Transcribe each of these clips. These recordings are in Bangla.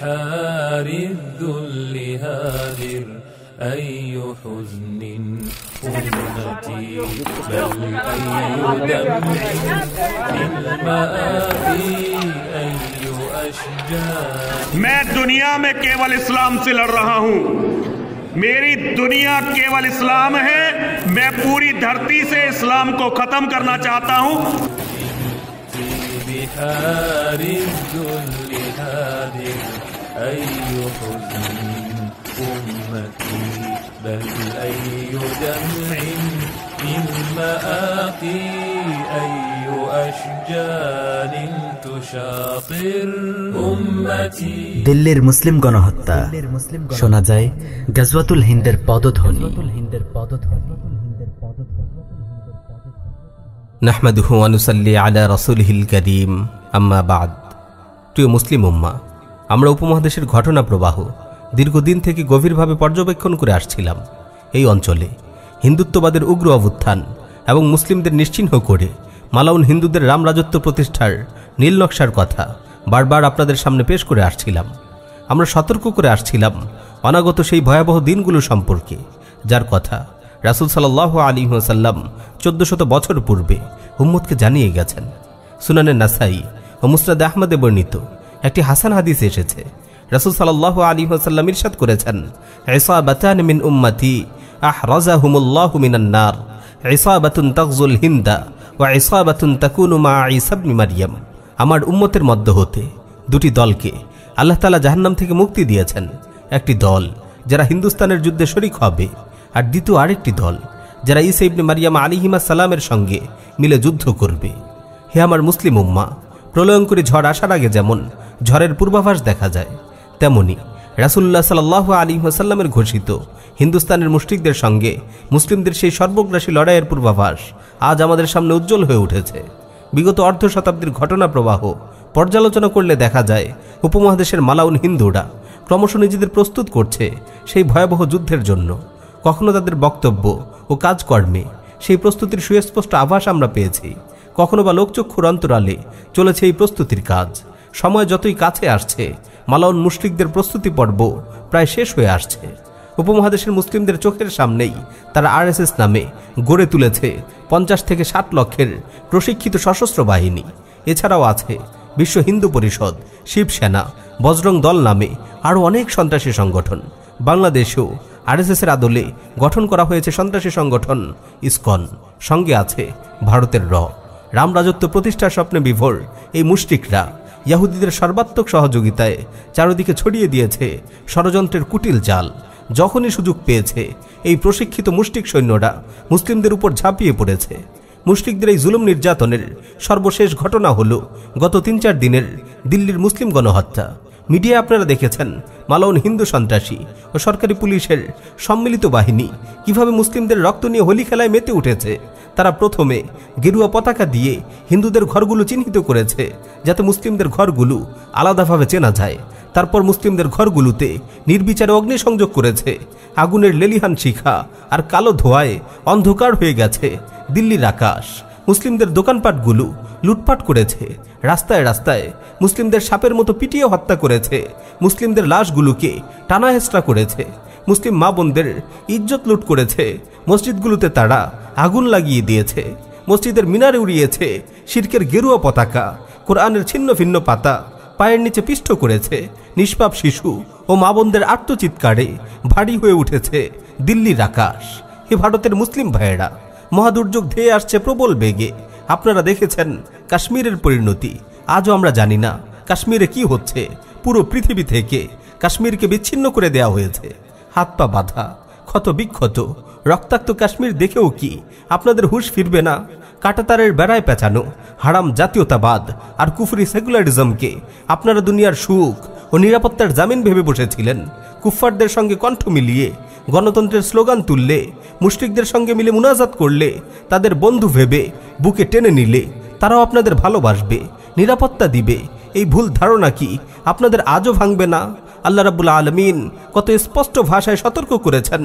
بحار الذل هادر أي حزن أمتي بل أي دمع في المآبي أي أشجار میں دنیا میں کیول اسلام سے لڑ رہا ہوں۔ میری دنیا کیول اسلام ہے۔ میں پوری دھرتی سے اسلام کو ختم کرنا چاہتا ہوں۔ في بحار الذل هادر أي حزن أمتي بل أي دمع في المآقي أي أشجار تشاطر أمتي দিল্লির মুসলিম গণহত্যা শোনা যায় গজওয়াতুল হিন্দের পদধ্বনি নাহমাদুহু আনুসাল্লি আলা রসুলহিল করিম। আম্মা বাদ। প্রিয় মুসলিম উম্মা, আমরা উপমহাদেশের ঘটনা প্রবাহ দীর্ঘদিন থেকে গভীরভাবে পর্যবেক্ষণ করে আসছিলাম। এই অঞ্চলে হিন্দুত্ববাদের উগ্র অবুত্থান এবং মুসলিমদের নিশ্চিহ্ন করে মালাউন হিন্দুদের রাম রাজত্ব প্রতিষ্ঠার নীল নকশার কথা বারবার আপনাদের সামনে পেশ করে আসছিলাম। আমরা সতর্ক করে আসছিলাম অনাগত সেই ভয়াবহ দিনগুলো সম্পর্কে, যার কথা রাসুল সাল্লাহ আলী সাল্লাম চোদ্দশত বছর পূর্বে উম্মদকে জানিয়ে গেছেন। সুনানের নাসাই ও মুসরাদ আহমদে বর্ণিত একটি হাসান হাদিস এসেছে। রাসুল সাল্লাহ আলী সাল্লাম ইরশাদ করেছেন, ইসাবাতান মিন উম্মতি আহ রাজা হুমুল্লাহ মিনান্নার ইসাবাতুন তাকজুল হিন্দা ওয়া ইসাবাতুন তাকুনু মা ইসাবনি মারিয়াম। আমার উম্মতের মধ্য হতে দুটি দলকে আল্লাহ তালা জাহান্নাম থেকে মুক্তি দিয়েছেন। একটি দল যারা হিন্দুস্তানের যুদ্ধে শরিক হবে আর দ্বিতীয় আরেকটি দল যারা ইসা ইবনে মারিয়াম আলিহিমা সালামের সঙ্গে মিলে যুদ্ধ করবে। হে আমার মুসলিম উম্মা প্রলয়ঙ্করী ঝড় আসার আগে যেমন ঝড়ের পূর্বাভাস দেখা যায়, তেমনি রাসুল্লাহ সাল্লাহ আলী ঘোষিত হিন্দুস্তানের মুষ্টিকদের সঙ্গে মুসলিমদের সেই সর্বগ্রাসী লড়াইয়ের পূর্বাভাস আজ আমাদের সামনে উজ্জ্বল হয়ে উঠেছে। বিগত অর্ধ শতাব্দীর ঘটনা প্রবাহ পর্যালোচনা করলে দেখা যায় উপমহাদেশের মালাউন হিন্দুরা ক্রমশ নিজেদের প্রস্তুত করছে সেই ভয়াবহ যুদ্ধের জন্য। কখনো তাদের বক্তব্য ও কাজকর্মে। সেই প্রস্তুতির সুস্পষ্ট আভাস আমরা পেয়েছি। কখনো বা লোকচক্ষুর অন্তরালে চলেছে এই প্রস্তুতির কাজ। সময় যতই কাছে আসছে, মালাউন মুশরিকদের প্রস্তুতি পর্ব প্রায় শেষ হয়ে আসছে। উপমহাদেশের মুসলিমদের চোখের সামনেই তারা আরএসএস নামে গড়ে তুলেছে পঞ্চাশ থেকে ষাট লক্ষের প্রশিক্ষিত সশস্ত্র বাহিনী। এছাড়াও আছে বিশ্ব হিন্দু পরিষদ, শিবসেনা, বজরং দল নামে আরও অনেক সন্ত্রাসী সংগঠন। বাংলাদেশেও আরএসএসের আদলে গঠন করা হয়েছে সন্ত্রাসী সংগঠন, ইসকন। সঙ্গে আছে ভারতের র। রাম রাজত্ব প্রতিষ্ঠার স্বপ্নে বিভোর এই মুষ্টিকরা ইয়াহুদিদের সর্বাত্মক সহযোগিতায় চারদিকে ছড়িয়ে দিয়েছে ষড়যন্ত্রের কুটিল জাল। যখনই সুযোগ পেয়েছে, এই প্রশিক্ষিত মুষ্টিক সৈন্যরা মুসলিমদের উপর ঝাঁপিয়ে পড়েছে। মুশরিকদের এই জুলুম নির্যাতনের সর্বশেষ ঘটনা হল গত তিন চার দিনের দিল্লির মুসলিম গণহত্যা। মিডিয়া আপনারা দেখেছেন, মালউন হিন্দু সন্ত্রাসী ও সরকারি পুলিশের সম্মিলিত বাহিনী কীভাবে মুসলিমদের রক্ত নিয়ে হোলি খেলায় মেতে উঠেছে, তারা প্রথমে গেরুয়া পতাকা দিয়ে হিন্দুদের ঘরগুলো চিহ্নিত করেছে, যাতে মুসলিমদের ঘরগুলো আলাদাভাবে চেনা যায়। তারপর মুসলিমদের ঘরগুলোতে নির্বিচারে অগ্নিসংযোগ করেছে। আগুনের লেলিহান শিখা আর কালো ধোঁয়ায় অন্ধকার হয়ে গেছে দিল্লির আকাশ। মুসলিমদের দোকানপাটগুলো লুটপাট করেছে। রাস্তায় রাস্তায় মুসলিমদের সাপের মতো পিটিয়ে হত্যা করেছে। মুসলিমদের লাশগুলোকে টানা করেছে। মুসলিম মা বোনদের ইজ্জত লুট করেছে। মসজিদগুলোতে তারা আগুন লাগিয়ে দিয়েছে। মসজিদের মিনারে উড়িয়েছে শির্কের গেরুয়া পতাকা। কোরআনের ছিন্ন ভিন্ন পাতা পায়ের নিচে পিষ্ট করেছে। নিষ্পাপ শিশু ও মা বোনদের আত্মচিৎকারে ভারী হয়ে উঠেছে দিল্লির আকাশ। হে ভারতের মুসলিম ভাইয়েরা, মহাদুর্যোগ ধেয়ে আসছে প্রবল বেগে। আপনারা দেখেছেন কাশ্মীরের পরিণতি। আজও আমরা জানি না কাশ্মীরে কি হচ্ছে। পুরো পৃথিবী থেকে কাশ্মীরকে বিচ্ছিন্ন করে দেয়া হয়েছে। হাত পা বাঁধা, ক্ষত বিক্ষত, রক্তাক্ত কাশ্মীর দেখেও কি আপনাদের হুশ ফিরবে না? কাটাতারের বেড়ায় পেঁচানো, হারাম জাতীয়তাবাদ আর কুফরি সেকুলারিজমকে আপনারা দুনিয়ার সুখ ও নিরাপত্তার জামিন ভেবে বসেছিলেন। কুফফারদের সঙ্গে কণ্ঠ মিলিয়ে, গণতন্ত্রের স্লোগান তুললে, মুশরিকদের সঙ্গে মিলে মুনাজাত করলে তাদের বন্ধু ভেবে বুকে টেনে নিলে তারাও আপনাদের ভালোবাসবে, নিরাপত্তা দিবে। এই ভুল ধারণা কি আপনাদের আজও ভাঙবে না? আল্লাহ রাবুল আলমিন কত স্পষ্ট ভাষায় সতর্ক করেছেন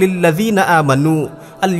লিল্লাযীনা আমানু, আল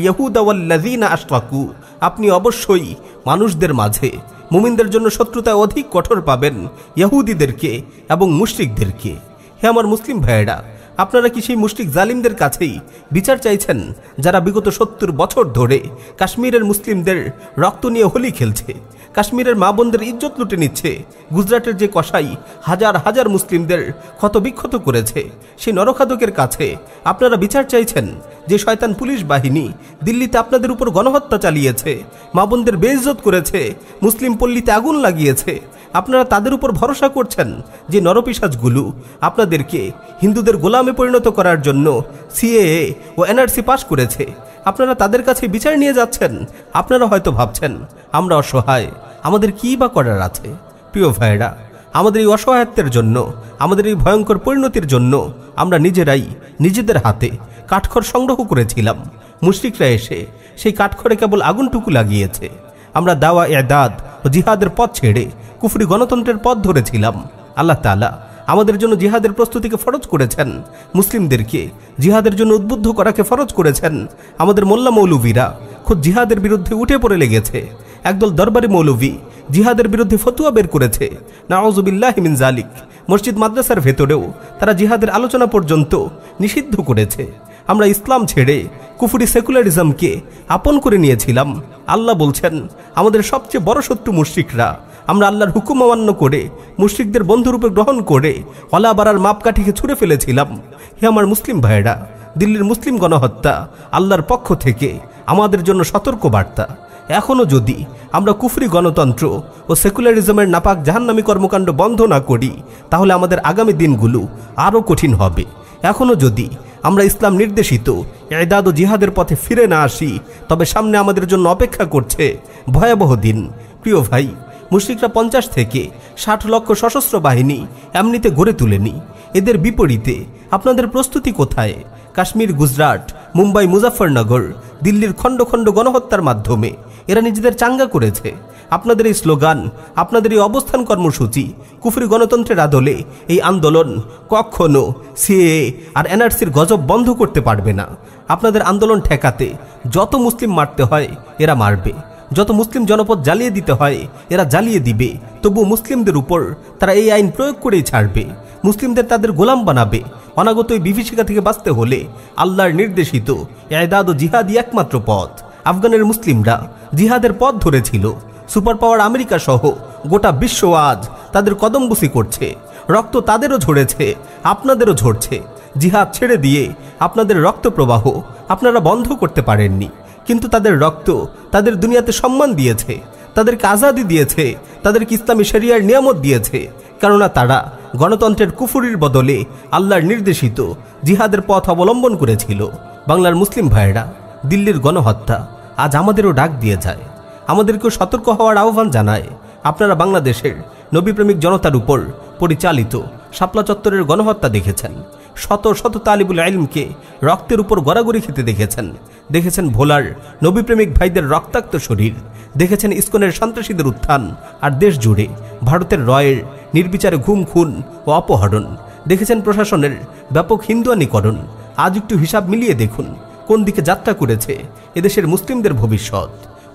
আপনি অবশ্যই মানুষদের মাঝে মুমিনদের জন্য শত্রুতা অধিক কঠোর পাবেন ইহুদিদেরকে এবং মুশরিকদেরকে। হে আমার মুসলিম ভাইয়েরা আপনারা কি সেই মুশরিক জালিমদের কাছেই বিচার চাইছেন, যারা বিগত সত্তর বছর ধরে কাশ্মীরের মুসলিমদের রক্ত নিয়ে হোলি খেলছে? কাশ্মীরের মা বোনদের ইজ্জত লুটে নিচ্ছে, গুজরাটের যে কসাই হাজার হাজার মুসলিমদের ক্ষতবিক্ষত করেছে, সেই নরখাদকের কাছে আপনারা বিচার চাইছেন যে শয়তান পুলিশ বাহিনী দিল্লিতে আপনাদের উপর গণহত্যা চালিয়েছে, মা বোনদের বেইজ্জত করেছে, মুসলিম পল্লীতে আগুন লাগিয়েছে আপনারা তাদের উপর ভরসা করছেন যে নরপিসাজগুলো আপনাদেরকে হিন্দুদের গোলামে পরিণত করার জন্য সিএএ ও এনআরসি পাশ করেছে। আপনারা তাদের কাছে বিচার নিয়ে যাচ্ছেন। আপনারা হয়তো ভাবছেন, আমরা অসহায়। আমাদের কী বা করার আছে? প্রিয় ভাইরা আমাদের এই অসহায়ত্বের জন্য, আমাদের এই ভয়ঙ্কর পরিণতির জন্য আমরা নিজেরাই নিজেদের হাতে কাঠখড় সংগ্রহ করেছিলাম। মুশরিকরা এসে সেই কাঠখড়ে কেবল আগুনটুকু লাগিয়েছে। আমরা দাওয়া এদাদ ও জিহাদের পথ ছেড়ে কুফরি গণতন্ত্রের পথ ধরেছিলাম। আল্লাহ তালা আমাদের জন্য জিহাদের প্রস্তুতিকে ফরজ করেছেন। মুসলিমদেরকে জিহাদের জন্য উদ্বুদ্ধ করাকে ফরজ করেছেন। আমাদের মোল্লা মৌলভীরা খুব জিহাদের বিরুদ্ধে উঠে পড়ে লেগেছে। একদল দরবারি মৌলভী জিহাদের বিরুদ্ধে ফতুয়া বের করেছে। নাওজুবিল্লাহ মিন জালিক মসজিদ মাদ্রাসার ভেতরেও তারা জিহাদের আলোচনা পর্যন্ত নিষিদ্ধ করেছে। আমরা ইসলাম ছেড়ে কুফুরি সেকুলারিজমকে আপন করে নিয়েছিলাম। আল্লাহ বলছেন, আমাদের সবচেয়ে বড় শত্রু মুশ্রিকরা। আমরা আল্লাহর হুকুম অমান্য করে, মুশ্রিকদের বন্ধুরূপে গ্রহণ করে অলা বাড়ার মাপকাঠিকে ছুঁড়ে ফেলেছিলাম। হে আমার মুসলিম ভাইয়েরা, দিল্লির মুসলিম গণহত্যা আল্লাহর পক্ষ থেকে আমাদের জন্য সতর্ক বার্তা এখনও যদি আমরা কুফরি গণতন্ত্র ও সেকুলারিজমের নাপাক জাহান্নামী কর্মকাণ্ড বন্ধ না করি, তাহলে আমাদের আগামী দিনগুলো আরও কঠিন হবে। এখনও যদি আমরা ইসলাম নির্দেশিত। এদাদ ও জিহাদের পথে ফিরে না আসি, তবে সামনে আমাদের জন্য অপেক্ষা করছে ভয়াবহ দিন। প্রিয় ভাই, মুশ্রিকরা পঞ্চাশ থেকে ষাট লক্ষ সশস্ত্র বাহিনী এমনিতে গড়ে তুলেনি। এদের বিপরীতে আপনাদের প্রস্তুতি কোথায়? কাশ্মীর, গুজরাট, মুম্বাই মুজাফরনগর দিল্লির খণ্ড খণ্ড গণহত্যার মাধ্যমে। এরা নিজেদের চাঙ্গা করেছে। আপনাদের এই স্লোগান, আপনাদের এই অবস্থান কর্মসূচি, কুফরি গণতন্ত্রের আদলে এই আন্দোলন কখনো সিএ আর এনআরসির গজব বন্ধ করতে পারবে না। আপনাদের আন্দোলন ঠেকাতে যত মুসলিম মারতে হয়, এরা মারবে। যত মুসলিম জনপদ জ্বালিয়ে দিতে হয়, এরা জ্বালিয়ে দিবে। তবু মুসলিমদের উপর তারা এই আইন প্রয়োগ করেই ছাড়বে। মুসলিমদের তাদের গোলাম বানাবে। অনাগত এই বিভীষিকা থেকে বাঁচতে হলে আল্লাহর নির্দেশিত এদাদ ও জিহাদি একমাত্র পথ। আফগানের মুসলিমরা জিহাদের পথ ধরেছিল। সুপার পাওয়ার আমেরিকা সহ গোটা বিশ্ব আজ তাদের কদমবুসি করছে। রক্ত তাদেরও ঝরেছে, আপনাদেরও ঝরছে। জিহাদ ছেড়ে দিয়ে আপনাদের রক্ত প্রবাহ আপনারা বন্ধ করতে পারেননি। কিন্তু তাদের রক্ত তাদের দুনিয়াতে সম্মান দিয়েছে, তাদেরকে আজাদি দিয়েছে, তাদেরকে ইসলামী শরিয়ার নিয়ামত দিয়েছে। কেননা তারা গণতন্ত্রের কুফুরির বদলে আল্লাহর নির্দেশিত জিহাদের পথ অবলম্বন করেছিল। বাংলার মুসলিম ভাইয়েরা, দিল্লির গণহত্যা আজ আমাদেরও ডাক দিয়ে যায়। আমাদেরকেও সতর্ক হওয়ার আহ্বান জানায়। আপনারা বাংলাদেশের নবীপ্রেমিক জনতার উপর পরিচালিত শাপলা চত্বরের গণহত্যা দেখেছেন। শত শত তালিবুল আইলমকে রক্তের উপর গড়াগড়ি খেতে দেখেছেন। দেখেছেন ভোলার নবীপ্রেমিক ভাইদের রক্তাক্ত শরীর। দেখেছেন ইস্কনের সন্ত্রাসীদের উত্থান আর দেশ জুড়ে ভারতের রয়ের নির্বিচারে ঘুম, খুন ও অপহরণ। দেখেছেন প্রশাসনের ব্যাপক হিন্দুয়ানিকরণ। আজ একটু হিসাব মিলিয়ে দেখুন, কোন দিকে যাত্রা করেছে এদেশের মুসলিমদের ভবিষ্যৎ।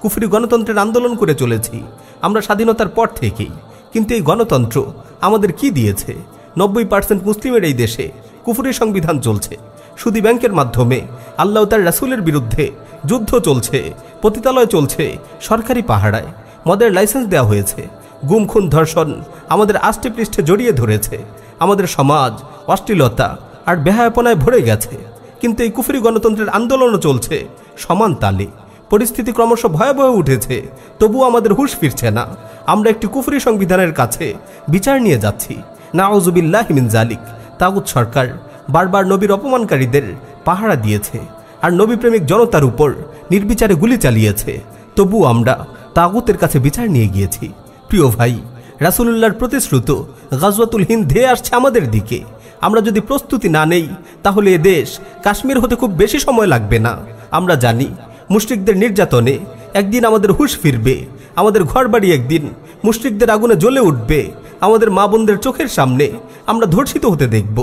কুফরি গণতন্ত্রের আন্দোলন করে চলেছি। আমরা স্বাধীনতার পর থেকেই। কিন্তু এই গণতন্ত্র আমাদের কি দিয়েছে? নব্বই পার্সেন্ট মুসলিমের এই দেশে কুফুরি সংবিধান চলছে। সুদী ব্যাংকের মাধ্যমে আল্লাহ তার রাসুলের বিরুদ্ধে যুদ্ধ চলছে, পতিতালয় চলছে, সরকারি পাহারায়। মদের লাইসেন্স দেওয়া হয়েছে। গুম, খুন, ধর্ষণ আমাদের আষ্টে পৃষ্ঠে জড়িয়ে ধরেছে। আমাদের সমাজ অশ্লীলতা আর বেহায়াপনায় ভরে গেছে। কিন্তু এই কুফরি গণতন্ত্রের আন্দোলনও চলছে সমান তালে। পরিস্থিতি ক্রমশ ভয়াবহ উঠেছে। তবুও আমাদের হুশ ফিরছে না। আমরা একটি কুফরি সংবিধানের কাছে বিচার নিয়ে যাচ্ছি। নাওজুবিল্লাহ মিন জালিক। তাগুত সরকার বারবার নবীর অপমানকারীদের পাহারা দিয়েছে আর নবীপ্রেমিক জনতার উপর নির্বিচারে গুলি চালিয়েছে। তবু আমরা তাগুতের কাছে বিচার নিয়ে গিয়েছি। প্রিয় ভাই, রাসুলুল্লাহর প্রতিশ্রুত গাজওয়াতুল হিন্দ ধেয়ে আসছে আমাদের দিকে। আমরা যদি প্রস্তুতি না নেই, তাহলে এ দেশ কাশ্মীর হতে খুব বেশি সময় লাগবে না। আমরা জানি মুশরিকদের নির্যাতনে একদিন আমাদের হুশ ফিরবে, আমাদের ঘরবাড়ি একদিন মুশরিকদের আগুনে জ্বলে উঠবে, আমাদের মা বোনদের চোখের সামনে আমরা ধর্ষিত হতে দেখব,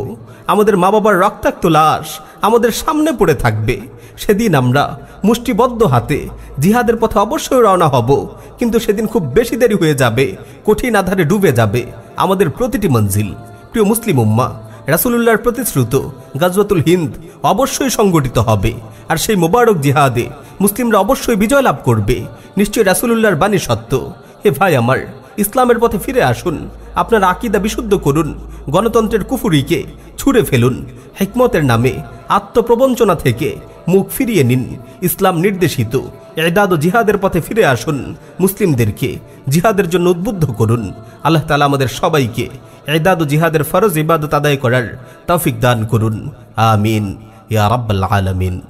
আমাদের মা বাবার রক্তাক্ত লাশ আমাদের সামনে পড়ে থাকবে। সেদিন আমরা মুষ্টিবদ্ধ হাতে জিহাদের পথে অবশ্যই রওনা হব, কিন্তু সেদিন খুব বেশি দেরি হয়ে যাবে, কঠিন আধারে ডুবে যাবে আমাদের প্রতিটি মঞ্জিল। প্রিয় মুসলিম উম্মা রাসুলুল্লাহর প্রতিশ্রুত গাজওয়াতুল হিন্দ অবশ্যই সংগঠিত হবে। আর সেই মোবারক জিহাদে মুসলিমরা অবশ্যই বিজয় লাভ করবে। নিশ্চয় রাসুলুল্লাহর বাণী সত্য। হে ভাই আমার, ইসলামের পথে ফিরে আসুন। আপনার আকিদা বিশুদ্ধ করুন। গণতন্ত্রের কুফুরিকে ছুঁড়ে ফেলুন। হেকমতের নামে আত্মপ্রবঞ্চনা থেকে মুখ ফিরিয়ে নিন। ইসলাম নির্দেশিত। এদাদ ও জিহাদের পথে ফিরে আসুন। মুসলিমদেরকে জিহাদের জন্য উদ্বুদ্ধ করুন। আল্লাহ তালা আমাদের সবাইকে এদাদ জিহাদের ফরজ ইবাদত আদায় করার তৌফিক দান করুন। আমিন। ইয়া রাব্বাল আলামিন।